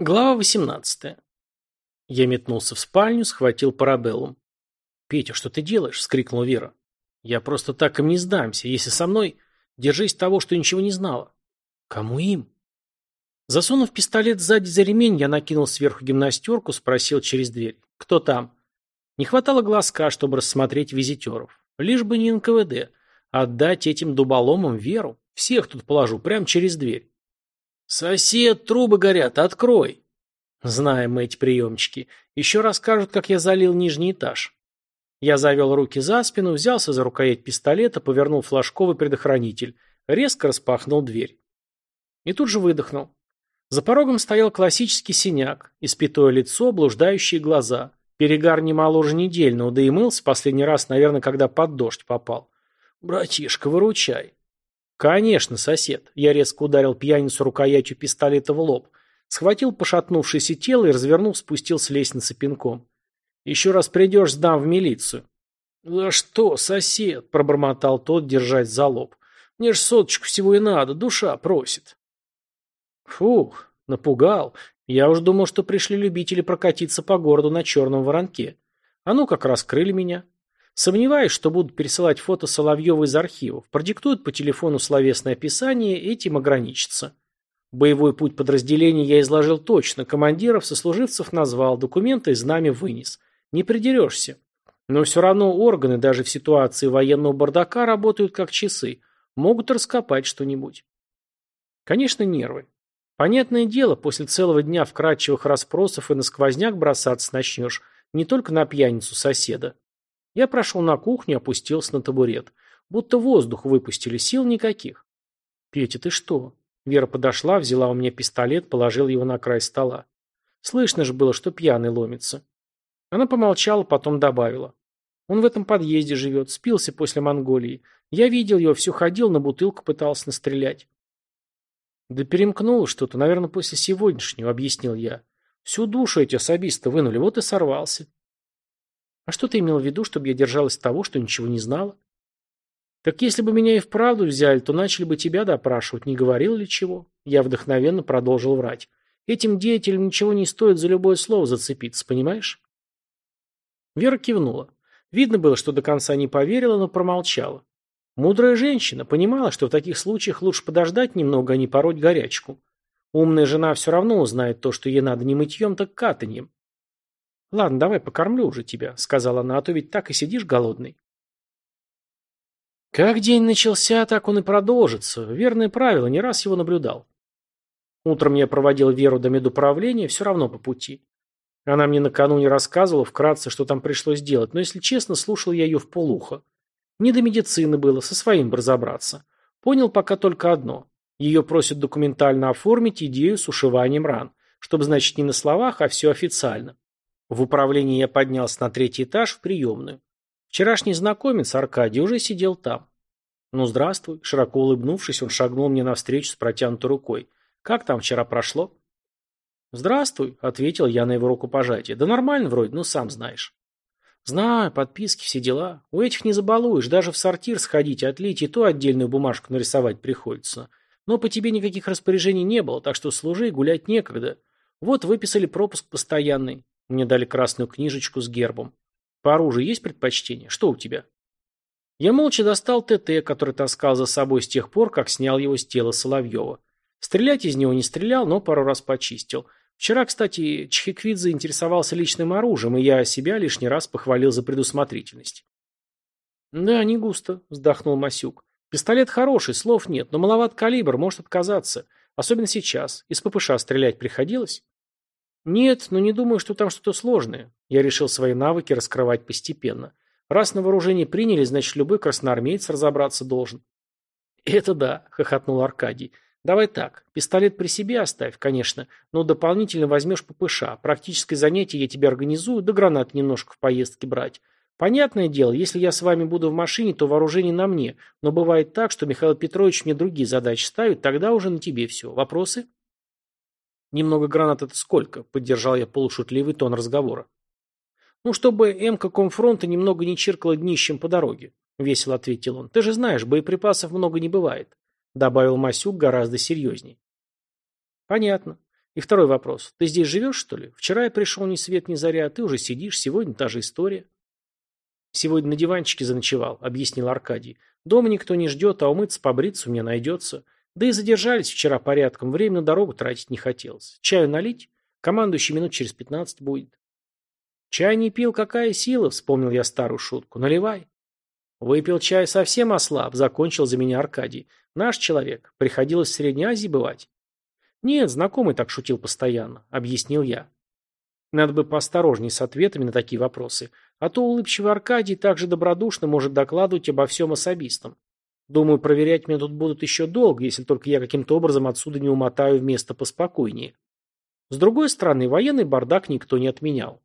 Глава 18. Я метнулся в спальню, схватил парабеллум. «Петя, что ты делаешь?» – вскрикнула Вера. «Я просто так им не сдамся. Если со мной, держись того, что ничего не знала». «Кому им?» Засунув пистолет сзади за ремень, я накинул сверху гимнастерку, спросил через дверь. «Кто там?» Не хватало глазка, чтобы рассмотреть визитеров. Лишь бы не НКВД. Отдать этим дуболомам Веру. Всех тут положу, прямо через дверь. «Сосед, трубы горят, открой!» Знаем мы эти приемчики. Еще расскажут, как я залил нижний этаж. Я завел руки за спину, взялся за рукоять пистолета, повернул флажковый предохранитель, резко распахнул дверь. И тут же выдохнул. За порогом стоял классический синяк, испятое лицо, блуждающие глаза. Перегар не моложе недельного, да и мылся последний раз, наверное, когда под дождь попал. «Братишка, выручай!» «Конечно, сосед!» Я резко ударил пьяницу рукоятью пистолета в лоб. Схватил пошатнувшееся тело и, развернув, спустил с лестницы пинком. «Еще раз придешь, сдам в милицию». «За что, сосед?» – пробормотал тот, держась за лоб. «Мне ж соточку всего и надо, душа просит». Фух, напугал. Я уж думал, что пришли любители прокатиться по городу на черном воронке. А ну как раскрыли меня. Сомневаюсь, что будут пересылать фото Соловьева из архивов. Продиктуют по телефону словесное описание, этим ограничатся. Боевой путь подразделения я изложил точно, командиров, сослуживцев назвал, документы из нами вынес. Не придерешься. Но все равно органы даже в ситуации военного бардака работают как часы. Могут раскопать что-нибудь. Конечно, нервы. Понятное дело, после целого дня вкрадчивых расспросов и на сквозняк бросаться начнешь, не только на пьяницу соседа. Я прошел на кухню, опустился на табурет. Будто воздух выпустили, сил никаких. «Петя, ты что?» Вера подошла, взяла у меня пистолет, положила его на край стола. Слышно же было, что пьяный ломится. Она помолчала, потом добавила. Он в этом подъезде живет, спился после Монголии. Я видел его, все ходил, на бутылку пытался настрелять. Да перемкнуло что-то, наверное, после сегодняшнего, объяснил я. Всю душу эти особисты вынули, вот и сорвался. А что ты имел в виду, чтобы я держалась того, что ничего не знала? Так если бы меня и вправду взяли, то начали бы тебя допрашивать, не говорил ли чего? Я вдохновенно продолжил врать. Этим деятелям ничего не стоит за любое слово зацепиться, понимаешь? Вера кивнула. Видно было, что до конца не поверила, но промолчала. Мудрая женщина понимала, что в таких случаях лучше подождать немного, а не пороть горячку. Умная жена все равно узнает то, что ей надо не мытьем, так катаньем. «Ладно, давай покормлю уже тебя», — сказала она, — «а то ведь так и сидишь голодный». Как день начался, так он и продолжится. Верное правило, не раз его наблюдал. Утром я проводил Веру до медуправления, все равно по пути. Она мне накануне рассказывала вкратце, что там пришлось делать, но, если честно, слушал я ее в полухо. Не до медицины было, со своим разобраться. Понял пока только одно. Ее просят документально оформить идею с ушиванием ран, чтобы, значит, не на словах, а все официально. В управлении я поднялся на третий этаж в приемную. Вчерашний знакомец Аркадий уже сидел там. «Ну, здравствуй», — широко улыбнувшись, он шагнул мне навстречу с протянутой рукой. «Как там вчера прошло?» «Здравствуй», — ответил я на его рукопожатие. «Да нормально вроде, ну сам знаешь». «Знаю, подписки, все дела. У этих не забалуешь, даже в сортир сходить, отлить и то отдельную бумажку нарисовать приходится. Но по тебе никаких распоряжений не было, так что служи, гулять некогда. Вот выписали пропуск постоянный. Мне дали красную книжечку с гербом. По оружию есть предпочтение? Что у тебя? Я молча достал ТТ, который таскал за собой с тех пор, как снял его с тела Соловьева. Стрелять из него не стрелял, но пару раз почистил. Вчера, кстати, Чхиквидзе интересовался личным оружием, и я себя лишний раз похвалил за предусмотрительность. «Да, не густо», — вздохнул Масюк. «Пистолет хороший, слов нет, но маловат калибр, может отказаться. Особенно сейчас. Из ППШ стрелять приходилось?» Нет, но не думаю, что там что-то сложное. Я решил свои навыки раскрывать постепенно. Раз на вооружение приняли, значит, любой красноармеец разобраться должен. Это да, хохотнул Аркадий. Давай так, пистолет при себе оставь, конечно, но дополнительно возьмешь ППШ. Практическое занятие я тебе организую, да гранат немножко в поездке брать. Понятное дело, если я с вами буду в машине, то вооружение на мне, но бывает так, что Михаил Петрович мне другие задачи ставит, тогда уже на тебе все. Вопросы? Немного гранат это сколько? Поддержал я полушутливый тон разговора. Ну, чтобы М-ка комфронта немного не чиркала днищем по дороге, весело ответил он. Ты же знаешь, боеприпасов много не бывает. Добавил Масюк гораздо серьезней. Понятно. И второй вопрос. Ты здесь живешь, что ли? Вчера я пришел ни свет ни заря, а ты уже сидишь, сегодня та же история. Сегодня на диванчике заночевал, объяснил Аркадий. Дома никто не ждет, а умыться, побриться у меня найдется. Да и задержались вчера порядком, время на дорогу тратить не хотелось. Чаю налить? Командующий минут через пятнадцать будет. Чай не пил, какая сила, вспомнил я старую шутку. Наливай. Выпил чай, совсем ослаб, закончил за меня Аркадий. Наш человек. Приходилось в Средней Азии бывать. Нет, знакомый так шутил постоянно, объяснил я. Надо бы поосторожнее с ответами на такие вопросы, а то улыбчивый Аркадий также добродушно может докладывать обо всем особистом. Думаю, проверять меня тут будут еще долго, если только я каким-то образом отсюда не умотаю в место поспокойнее. С другой стороны, военный бардак никто не отменял.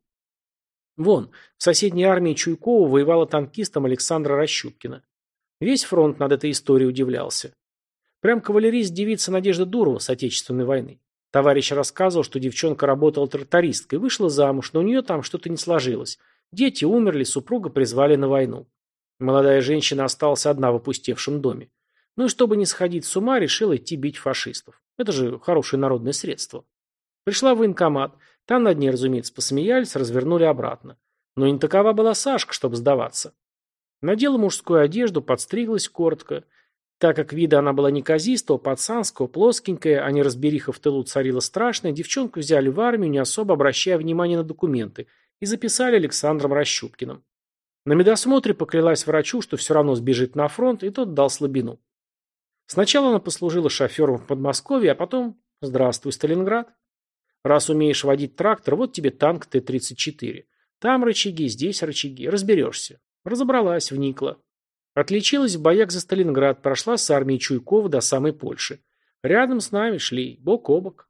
Вон, в соседней армии Чуйкова воевала танкистом Александра Рощупкина. Весь фронт над этой историей удивлялся. Прям кавалерист девица Надежда Дурова с Отечественной войны. Товарищ рассказывал, что девчонка работала трактористкой, вышла замуж, но у нее там что-то не сложилось. Дети умерли, супруга призвали на войну. Молодая женщина осталась одна в опустевшем доме. Ну и чтобы не сходить с ума, решила идти бить фашистов. Это же хорошее народное средство. Пришла в военкомат. Там над ней, разумеется, посмеялись, развернули обратно. Но не такова была Сашка, чтобы сдаваться. Надела мужскую одежду, подстриглась коротко. Так как вида она была неказистого, пацанского, плоскенькая, а не разбериха в тылу царила страшная, девчонку взяли в армию, не особо обращая внимания на документы, и записали Александром Рощупкиным. На медосмотре поклялась врачу, что все равно сбежит на фронт, и тот дал слабину. Сначала она послужила шофером в Подмосковье, а потом «Здравствуй, Сталинград». Раз умеешь водить трактор, вот тебе танк Т-34. Там рычаги, здесь рычаги. Разберешься. Разобралась, вникла. Отличилась в боях за Сталинград, прошла с армией Чуйкова до самой Польши. Рядом с нами шли, бок о бок.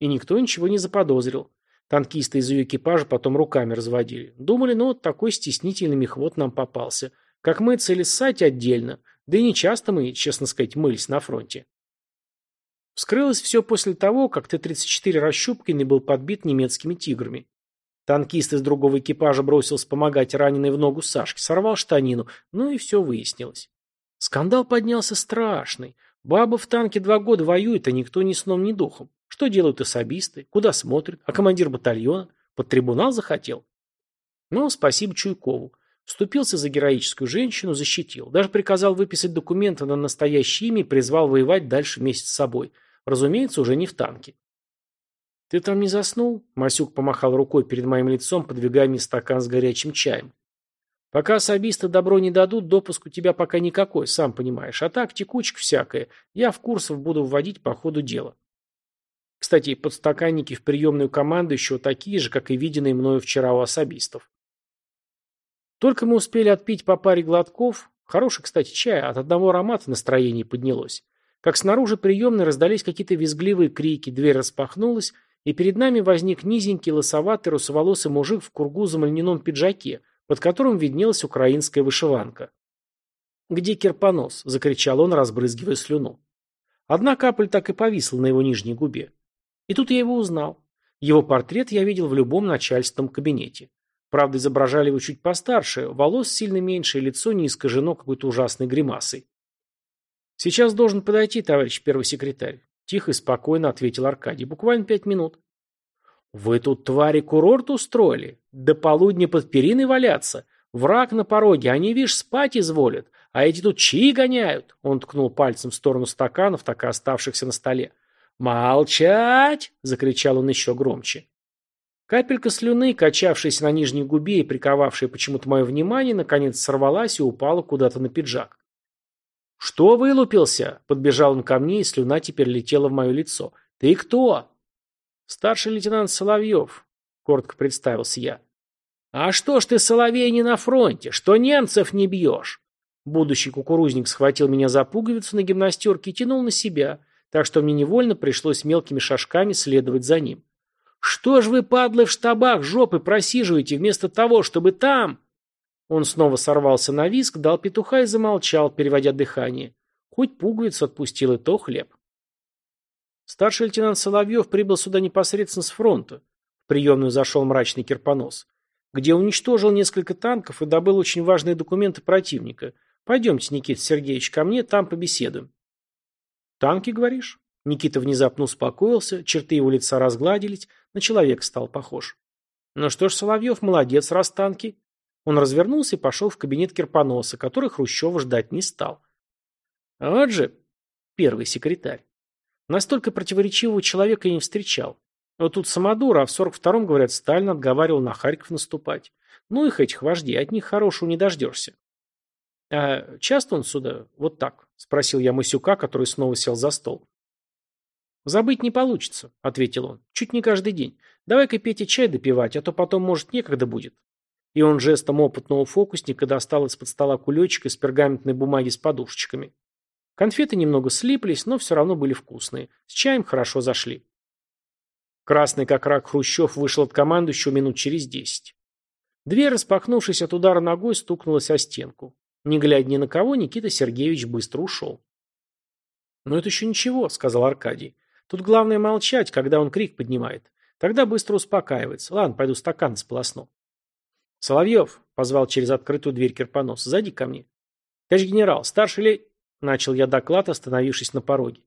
И никто ничего не заподозрил. Танкисты из ее экипажа потом руками разводили. Думали, ну такой стеснительный мехвод нам попался. Как мы цели ссать отдельно. Да и не часто мы, честно сказать, мылись на фронте. Вскрылось все после того, как Т-34 Рощупкиный был подбит немецкими тиграми. Танкист из другого экипажа бросился помогать раненой в ногу Сашке, сорвал штанину, ну и все выяснилось. Скандал поднялся страшный. Баба в танке два года воюет, а никто ни сном, ни духом. Что делают особисты? Куда смотрят? А командир батальона? Под трибунал захотел? Ну, спасибо Чуйкову. Вступился за героическую женщину, защитил. Даже приказал выписать документы на настоящее имя и призвал воевать дальше вместе с собой. Разумеется, уже не в танке. «Ты там не заснул?» Масюк помахал рукой перед моим лицом, подвигая мне стакан с горячим чаем. «Пока особисты добро не дадут, допуск у тебя пока никакой, сам понимаешь. А так, текучка всякая. Я в курсов буду вводить по ходу дела». Кстати, подстаканники в приемную команду еще такие же, как и виденные мною вчера у особистов. Только мы успели отпить по паре глотков, хороший, кстати, чай, от одного аромата настроение поднялось, как снаружи приемной раздались какие-то визгливые крики, дверь распахнулась, и перед нами возник низенький, лосоватый, русоволосый мужик в кургузом льняном пиджаке, под которым виднелась украинская вышиванка. «Где Кирпонос?» – закричал он, разбрызгивая слюну. Одна капля так и повисла на его нижней губе. И тут я его узнал. Его портрет я видел в любом начальственном кабинете. Правда, изображали его чуть постарше, волос сильно меньше, и лицо не искажено какой-то ужасной гримасой. «Сейчас должен подойти, товарищ первый секретарь», – тихо и спокойно ответил Аркадий. «Буквально пять минут». «Вы тут, твари, курорт устроили? До полудня под периной валяться? Враг на пороге, они, видишь, спать изволят, а эти тут чаи гоняют!» Он ткнул пальцем в сторону стаканов, так и оставшихся на столе. «Молчать!» – закричал он еще громче. Капелька слюны, качавшаяся на нижней губе и приковавшая почему-то мое внимание, наконец сорвалась и упала куда-то на пиджак. «Что вылупился?» – подбежал он ко мне, и слюна теперь летела в мое лицо. «Ты кто?» «Старший лейтенант Соловьев», – коротко представился я. «А что ж ты, Соловей, не на фронте? Что немцев не бьешь?» Будущий кукурузник схватил меня за пуговицу на гимнастерке и тянул на себя, так что мне невольно пришлось мелкими шажками следовать за ним. «Что ж вы, падлы, в штабах жопы просиживаете, вместо того, чтобы там...» Он снова сорвался на виск, дал петуха и замолчал, переводя дыхание. Хоть пуговицу отпустил, и то хлеб. Старший лейтенант Соловьев прибыл сюда непосредственно с фронта. В приемную зашел мрачный Кирпонос, где уничтожил несколько танков и добыл очень важные документы противника. Пойдемте, Никита Сергеевич, ко мне, там побеседуем. «Танки, говоришь?» Никита внезапно успокоился, черты его лица разгладились, на человека стал похож. Ну что ж, Соловьев, молодец, расстанки. Он развернулся и пошел в кабинет Кирпоноса, который Хрущева ждать не стал. Вот же первый секретарь. Настолько противоречивого человека я не встречал. Вот тут самодур, а в 42-м, говорят, Сталин отговаривал на Харьков наступать. Ну их этих вождей, от них хорошего не дождешься. А часто он сюда вот так? Спросил я Масюка, который снова сел за стол. «Забыть не получится», — ответил он. «Чуть не каждый день. Давай-ка Пете чай допивать, а то потом, может, некогда будет». И он жестом опытного фокусника достал из-под стола кулечек из пергаментной бумаги с подушечками. Конфеты немного слиплись, но все равно были вкусные. С чаем хорошо зашли. Красный как рак Хрущев вышел от командующего минут через десять. Дверь, распахнувшись от удара ногой, стукнулась о стенку. Не глядя ни на кого, Никита Сергеевич быстро ушел. «Но это еще ничего», — сказал Аркадий. Тут главное молчать, когда он крик поднимает. Тогда быстро успокаивается. Ладно, пойду стакан сполосну. Соловьев, позвал через открытую дверь Кирпонос, зайди ко мне. Товарищ генерал, старший ли... Начал я доклад, остановившись на пороге.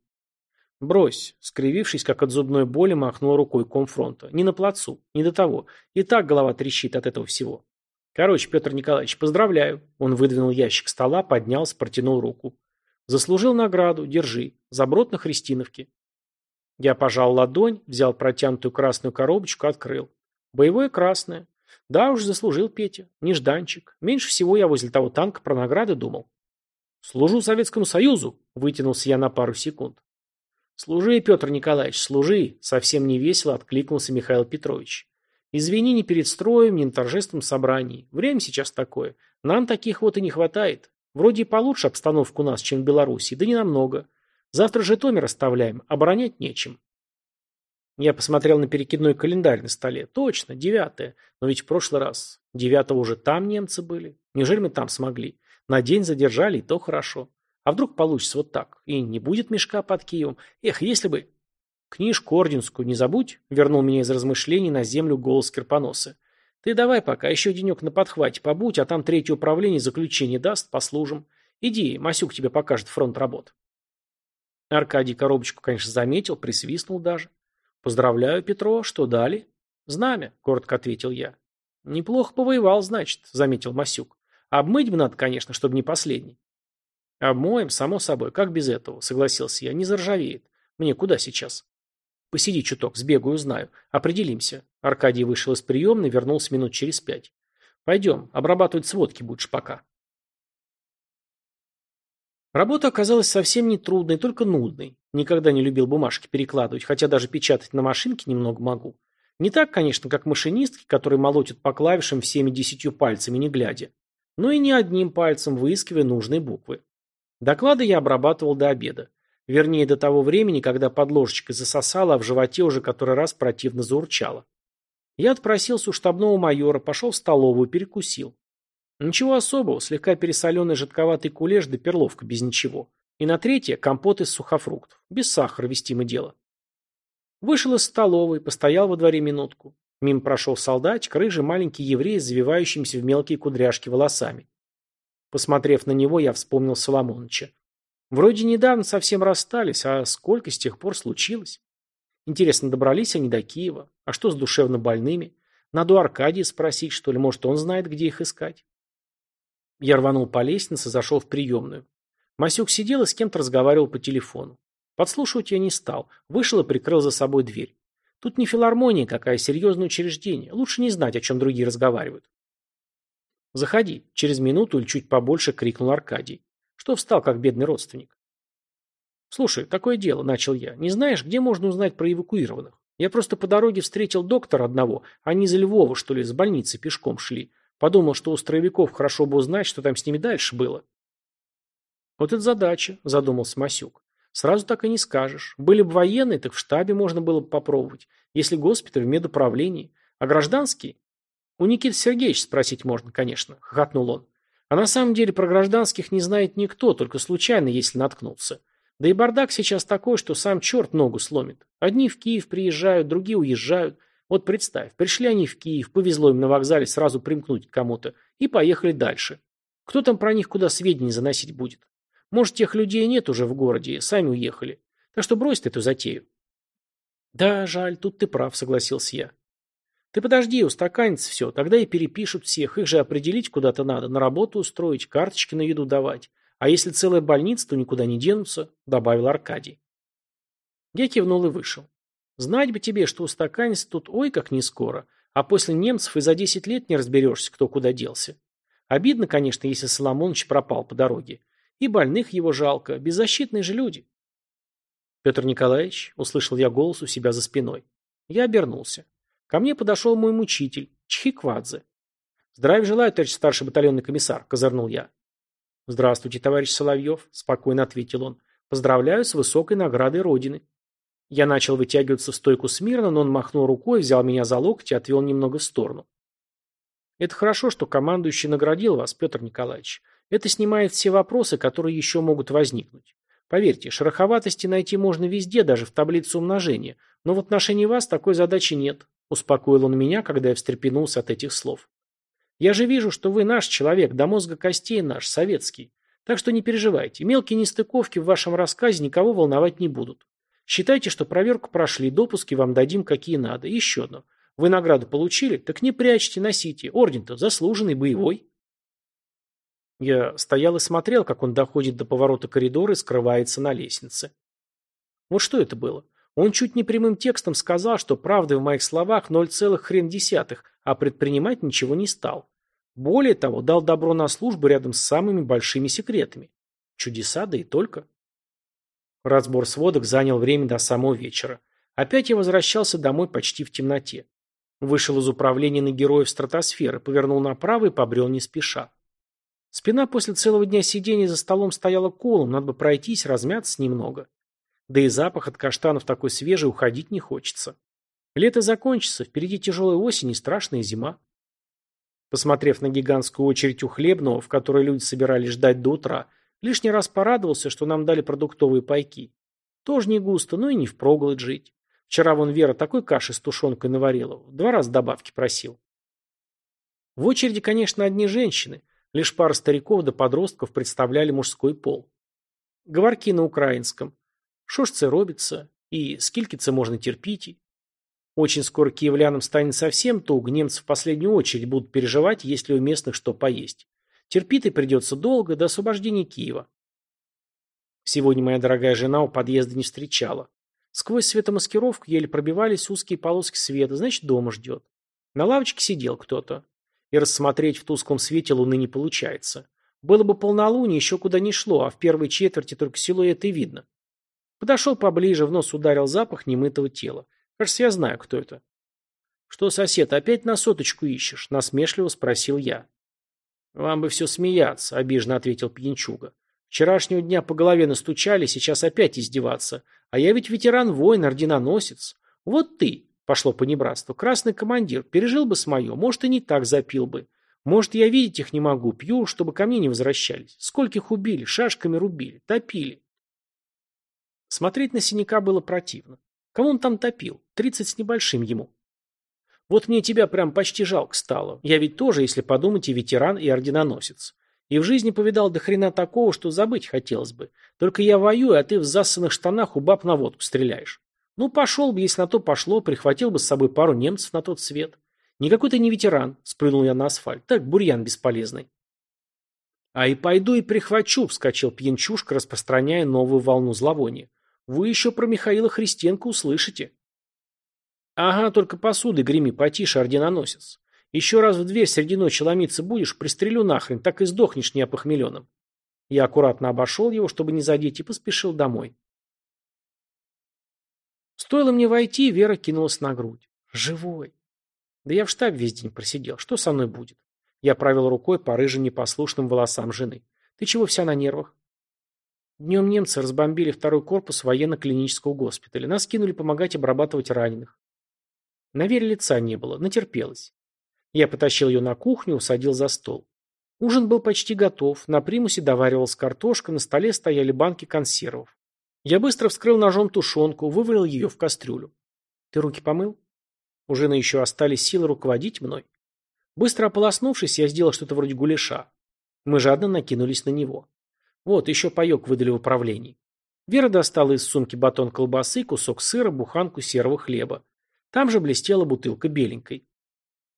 Брось, скривившись, как от зубной боли, махнул рукой комфронта. Не на плацу, не до того. И так голова трещит от этого всего. Короче, Петр Николаевич, поздравляю. Он выдвинул ящик стола, поднялся, протянул руку. Заслужил награду, держи. Заброд на Христиновке. Я пожал ладонь, взял протянутую красную коробочку, открыл. Боевое красное. Да уж, заслужил Петя. Нежданчик. Меньше всего я возле того танка про награды думал. «Служу Советскому Союзу!» – вытянулся я на пару секунд. «Служи, Петр Николаевич, служи!» – совсем невесело откликнулся Михаил Петрович. «Извини, не перед строем, не на торжественном собрании. Время сейчас такое. Нам таких вот и не хватает. Вроде и получше обстановку у нас, чем в Беларуси, да не намного. Завтра же Томер оставляем, оборонять нечем. Я посмотрел на перекидной календарь на столе. Точно, девятое. Но ведь в прошлый раз девятого уже там немцы были. Неужели мы там смогли? На день задержали, и то хорошо. А вдруг получится вот так? И не будет мешка под Киевом? Эх, если бы... Книжку орденскую не забудь, вернул меня из размышлений на землю голос Кирпоноса. Ты давай пока, еще денек на подхвате побудь, а там третье управление заключение даст, послужим. Иди, Масюк тебе покажет фронт работ. Аркадий коробочку, конечно, заметил, присвистнул даже. «Поздравляю, Петро, что дали?» «Знамя», — коротко ответил я. «Неплохо повоевал, значит», — заметил Масюк. «Обмыть бы надо, конечно, чтобы не последний». «Обмоем, само собой, как без этого», — согласился я. «Не заржавеет. Мне куда сейчас?» «Посиди чуток, сбегаю, узнаю. Определимся». Аркадий вышел из приемной, вернулся минут через пять. «Пойдем, обрабатывать сводки будешь пока». Работа оказалась совсем не трудной, только нудной. Никогда не любил бумажки перекладывать, хотя даже печатать на машинке немного могу. Не так, конечно, как машинистки, которые молотят по клавишам всеми десятью пальцами, не глядя. Но и не одним пальцем, выискивая нужные буквы. Доклады я обрабатывал до обеда. Вернее, до того времени, когда под ложечкой засосало, а в животе уже который раз противно заурчало. Я отпросился у штабного майора, пошел в столовую, перекусил. Ничего особого, слегка пересоленный жидковатый кулеш да перловка без ничего. И на третье – компот из сухофруктов. Без сахара вестимо дело. Вышел из столовой, постоял во дворе минутку. Мимо прошел солдатик, рыжий маленький еврей с завивающимися в мелкие кудряшки волосами. Посмотрев на него, я вспомнил Соломоныча. Вроде недавно совсем расстались, а сколько с тех пор случилось? Интересно, добрались они до Киева? А что с душевно больными? Надо у Аркадия спросить, что ли, может, он знает, где их искать? Я рванул по лестнице, зашел в приемную. Масюк сидел и с кем-то разговаривал по телефону. Подслушивать я не стал. Вышел и прикрыл за собой дверь. Тут не филармония какая, серьезное учреждение. Лучше не знать, о чем другие разговаривают. «Заходи», — через минуту или чуть побольше крикнул Аркадий. Что встал, как бедный родственник? «Слушай, такое дело», — начал я. «Не знаешь, где можно узнать про эвакуированных? Я просто по дороге встретил доктора одного. Они из Львова, что ли, с больницы пешком шли. Подумал, что у строевиков хорошо бы узнать, что там с ними дальше было. Вот это задача, задумался Масюк. Сразу так и не скажешь. Были бы военные, так в штабе можно было бы попробовать. Если госпиталь в медуправлении. А гражданские? У Никиты Сергеевича спросить можно, конечно, хохотнул он. А на самом деле про гражданских не знает никто, только случайно, если наткнулся. Да и бардак сейчас такой, что сам черт ногу сломит. Одни в Киев приезжают, другие уезжают. Вот представь, пришли они в Киев, повезло им на вокзале сразу примкнуть к кому-то, и поехали дальше. Кто там про них куда сведения заносить будет? Может, тех людей нет уже в городе, сами уехали. Так что брось ты эту затею. Да, жаль, тут ты прав, согласился я. Ты подожди, устаканится все, тогда и перепишут всех, их же определить куда-то надо, на работу устроить, карточки на еду давать. А если целая больница, то никуда не денутся, добавил Аркадий. Я кивнул и вышел. Знать бы тебе, что устаканится тут ой как не скоро, а после немцев и за десять лет не разберешься, кто куда делся. Обидно, конечно, если Соломонович пропал по дороге. И больных его жалко, беззащитные же люди. Петр Николаевич, услышал я голос у себя за спиной. Я обернулся. Ко мне подошел мой мучитель, Чхиквадзе. «Здравия желаю, товарищ старший батальонный комиссар», — козырнул я. «Здравствуйте, товарищ Соловьев», — спокойно ответил он. «Поздравляю с высокой наградой Родины». Я начал вытягиваться в стойку смирно, но он махнул рукой, взял меня за локоть и отвел немного в сторону. Это хорошо, что командующий наградил вас, Петр Николаевич. Это снимает все вопросы, которые еще могут возникнуть. Поверьте, шероховатости найти можно везде, даже в таблице умножения, но в отношении вас такой задачи нет, успокоил он меня, когда я встрепенулся от этих слов. Я же вижу, что вы наш человек, до мозга костей наш, советский. Так что не переживайте, мелкие нестыковки в вашем рассказе никого волновать не будут. Считайте, что проверку прошли, допуски вам дадим какие надо. еще одно. Вы награду получили? Так не прячьте, носите. Орден-то заслуженный, боевой. Я стоял и смотрел, как он доходит до поворота коридора и скрывается на лестнице. Вот что это было? Он чуть не прямым текстом сказал, что правды в моих словах ноль целых хрен десятых, а предпринимать ничего не стал. Более того, дал добро на службу рядом с самыми большими секретами. Чудеса, да и только. Разбор сводок занял время до самого вечера. Опять я возвращался домой почти в темноте. Вышел из управления на героев стратосферы, повернул направо и побрел не спеша. Спина после целого дня сидения за столом стояла колом, надо бы пройтись, размяться немного. Да и запах от каштанов такой свежий, уходить не хочется. Лето закончится, впереди тяжелая осень и страшная зима. Посмотрев на гигантскую очередь у хлебного, в которой люди собирались ждать до утра, лишний раз порадовался, что нам дали продуктовые пайки. Тоже не густо, но и не впроголодь жить. Вчера вон Вера такой каши с тушенкой наварила. Два раза добавки просил. В очереди, конечно, одни женщины. Лишь пара стариков до подростков представляли мужской пол. Говорки на украинском. Шо ж це робится? И скільки це можно терпите? Очень скоро киевлянам станет совсем туго, немцы в последнюю очередь будут переживать, есть ли у местных что поесть. Терпит и придется долго, до освобождения Киева. Сегодня моя дорогая жена у подъезда не встречала. Сквозь светомаскировку еле пробивались узкие полоски света, значит, дома ждет. На лавочке сидел кто-то. И рассмотреть в тусклом свете луны не получается. Было бы полнолуние, еще куда ни шло, а в первой четверти только силуэт и видно. Подошел поближе, в нос ударил запах немытого тела. Кажется, я знаю, кто это. «Что, сосед, опять на соточку ищешь?» – насмешливо спросил я. «Вам бы все смеяться», – обиженно ответил пьянчуга. Вчерашнего дня по голове настучали, сейчас опять издеваться. А я ведь ветеран-воин, орденоносец. Вот ты, пошло по небратству, красный командир, пережил бы с мое, может, и не так запил бы. Может, я видеть их не могу, пью, чтобы ко мне не возвращались. Скольких убили, шашками рубили, топили. Смотреть на синяка было противно. Кому он там топил? Тридцать с небольшим ему. Вот мне тебя прям почти жалко стало. Я ведь тоже, если подумать, и ветеран, и орденоносец. И в жизни повидал до хрена такого, что забыть хотелось бы. Только я воюю, а ты в засанных штанах у баб на водку стреляешь. Ну, пошел бы, если на то пошло, прихватил бы с собой пару немцев на тот свет. Никакой ты не ветеран, спрыгнул я на асфальт. Так, бурьян бесполезный. А и пойду и прихвачу, вскочил пьянчушка, распространяя новую волну зловония. Вы еще про Михаила Христенко услышите. Ага, только посуды греми потише, орденоносец. Еще раз в дверь среди ночи ломиться будешь, пристрелю нахрен, так и сдохнешь неопохмеленным. Я аккуратно обошел его, чтобы не задеть, и поспешил домой. Стоило мне войти, Вера кинулась на грудь. Живой. Да я в штабе весь день просидел. Что со мной будет? Я провел рукой по рыжим непослушным волосам жены. Ты чего вся на нервах? Днем немцы разбомбили второй корпус военно-клинического госпиталя. Нас кинули помогать обрабатывать раненых. На Вере лица не было, натерпелась. Я потащил ее на кухню, усадил за стол. Ужин был почти готов, на примусе доваривалась картошка, на столе стояли банки консервов. Я быстро вскрыл ножом тушенку, вывалил ее в кастрюлю. «Ты руки помыл?» У жены еще остались силы руководить мной. Быстро ополоснувшись, я сделал что-то вроде гуляша. Мы жадно накинулись на него. Вот, еще паек выдали в управлении. Вера достала из сумки батон колбасы, кусок сыра, буханку серого хлеба. Там же блестела бутылка беленькой.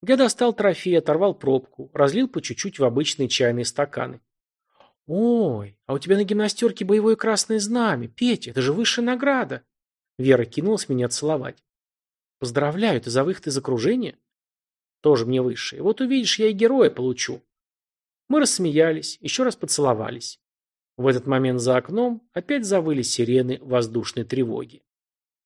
Я достал трофей, оторвал пробку, разлил по чуть-чуть в обычные чайные стаканы. «Ой, а у тебя на гимнастерке боевое красное знамя. Петя, это же высшая награда!» Вера кинулась меня целовать. «Поздравляю, ты за выход из окружения?» «Тоже мне высшее. Вот увидишь, я и героя получу». Мы рассмеялись, еще раз поцеловались. В этот момент за окном опять завыли сирены воздушной тревоги.